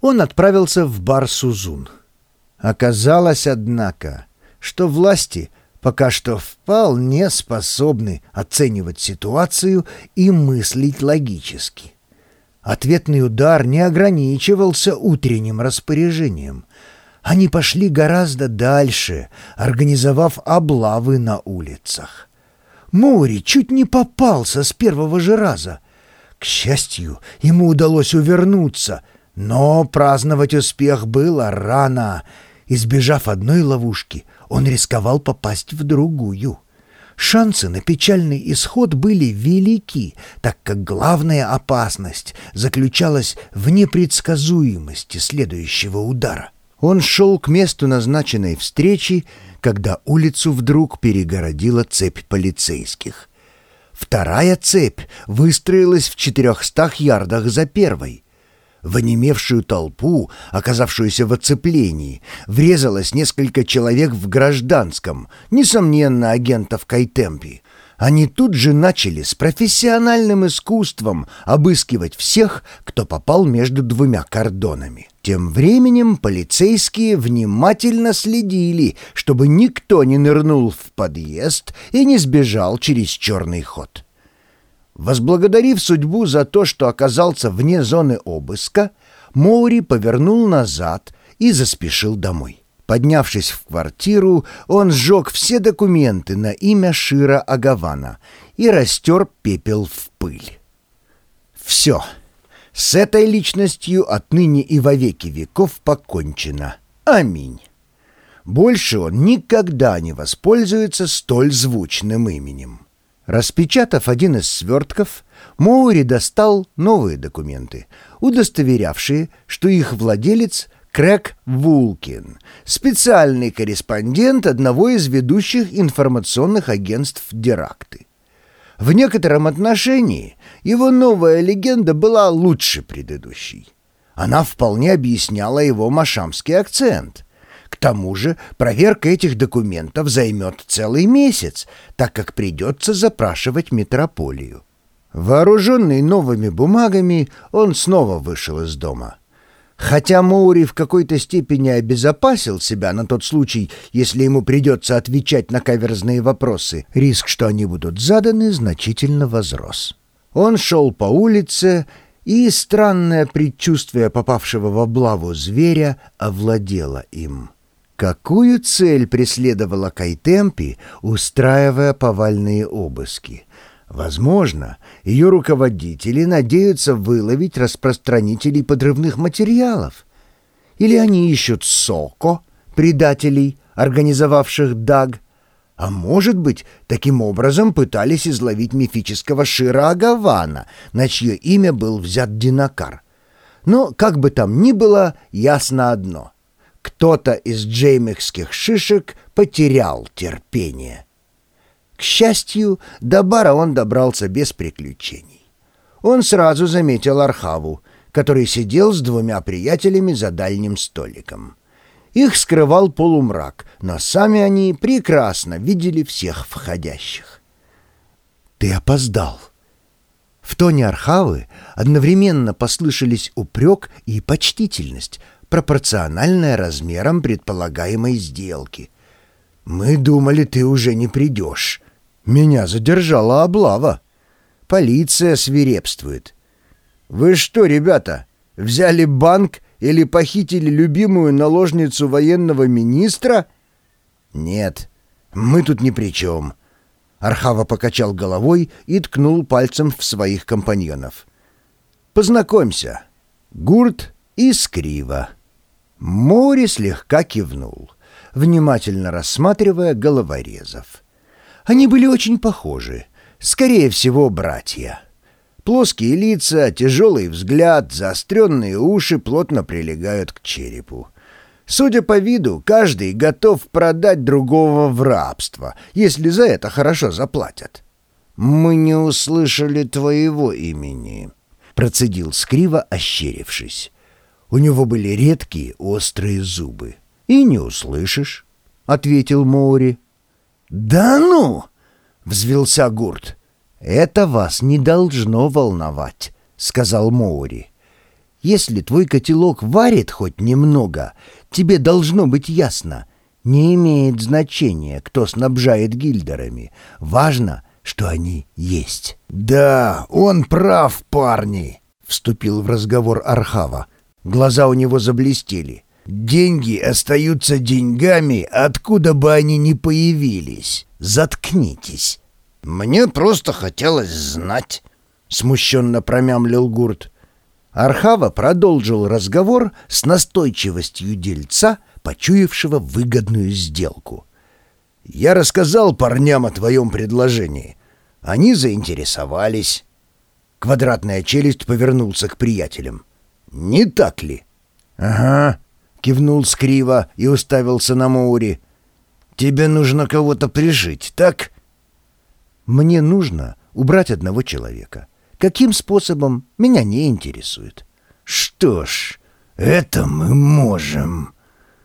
он отправился в бар Сузун. Оказалось, однако, что власти пока что вполне способны оценивать ситуацию и мыслить логически. Ответный удар не ограничивался утренним распоряжением. Они пошли гораздо дальше, организовав облавы на улицах. Мори чуть не попался с первого же раза. К счастью, ему удалось увернуться, но праздновать успех было рано. Избежав одной ловушки, он рисковал попасть в другую. Шансы на печальный исход были велики, так как главная опасность заключалась в непредсказуемости следующего удара. Он шел к месту назначенной встречи, когда улицу вдруг перегородила цепь полицейских. Вторая цепь выстроилась в четырехстах ярдах за первой. В онемевшую толпу, оказавшуюся в оцеплении, врезалось несколько человек в гражданском, несомненно, агентов Кайтемпи. Они тут же начали с профессиональным искусством обыскивать всех, кто попал между двумя кордонами. Тем временем полицейские внимательно следили, чтобы никто не нырнул в подъезд и не сбежал через черный ход. Возблагодарив судьбу за то, что оказался вне зоны обыска, Моури повернул назад и заспешил домой. Поднявшись в квартиру, он сжег все документы на имя Шира Агавана и растер пепел в пыль. Все. С этой личностью отныне и во веки веков покончено. Аминь. Больше он никогда не воспользуется столь звучным именем. Распечатав один из свертков, Моури достал новые документы, удостоверявшие, что их владелец Крэг Вулкин, специальный корреспондент одного из ведущих информационных агентств Деракты. В некотором отношении его новая легенда была лучше предыдущей. Она вполне объясняла его машамский акцент. Тому же проверка этих документов займет целый месяц, так как придется запрашивать метрополию. Вооруженный новыми бумагами, он снова вышел из дома. Хотя Моури в какой-то степени обезопасил себя на тот случай, если ему придется отвечать на каверзные вопросы, риск, что они будут заданы, значительно возрос. Он шел по улице, и странное предчувствие попавшего в облаву зверя овладело им. Какую цель преследовала Кайтемпи, устраивая повальные обыски? Возможно, ее руководители надеются выловить распространителей подрывных материалов. Или они ищут Соко, предателей, организовавших ДАГ. А может быть, таким образом пытались изловить мифического Шира Агавана, на чье имя был взят Динакар. Но, как бы там ни было, ясно одно. Кто-то из джеймихских шишек потерял терпение. К счастью, до бара он добрался без приключений. Он сразу заметил Архаву, который сидел с двумя приятелями за дальним столиком. Их скрывал полумрак, но сами они прекрасно видели всех входящих. «Ты опоздал!» В тоне Архавы одновременно послышались упрек и почтительность, пропорциональная размерам предполагаемой сделки. «Мы думали, ты уже не придешь. Меня задержала облава. Полиция свирепствует. Вы что, ребята, взяли банк или похитили любимую наложницу военного министра? Нет, мы тут ни при чем. Архава покачал головой и ткнул пальцем в своих компаньонов. Познакомься. Гурт и Скрива. Море слегка кивнул, внимательно рассматривая головорезов. Они были очень похожи, скорее всего, братья. Плоские лица, тяжелый взгляд, заостренные уши плотно прилегают к черепу. Судя по виду, каждый готов продать другого в рабство, если за это хорошо заплатят. «Мы не услышали твоего имени», — процедил Скриво, ощерившись. У него были редкие острые зубы. «И не услышишь», — ответил Моури. «Да ну!» — взвелся Гурт. «Это вас не должно волновать», — сказал Моури. Если твой котелок варит хоть немного, тебе должно быть ясно. Не имеет значения, кто снабжает гильдерами. Важно, что они есть. «Да, он прав, парни», — вступил в разговор Архава. Глаза у него заблестели. «Деньги остаются деньгами, откуда бы они ни появились. Заткнитесь». «Мне просто хотелось знать», — смущенно промямлил Гурт. Архава продолжил разговор с настойчивостью дельца, почуявшего выгодную сделку. «Я рассказал парням о твоем предложении. Они заинтересовались». Квадратная челюсть повернулся к приятелям. «Не так ли?» «Ага», — кивнул Скрива и уставился на Моури. «Тебе нужно кого-то прижить, так?» «Мне нужно убрать одного человека. Каким способом, меня не интересует». «Что ж, это мы можем»,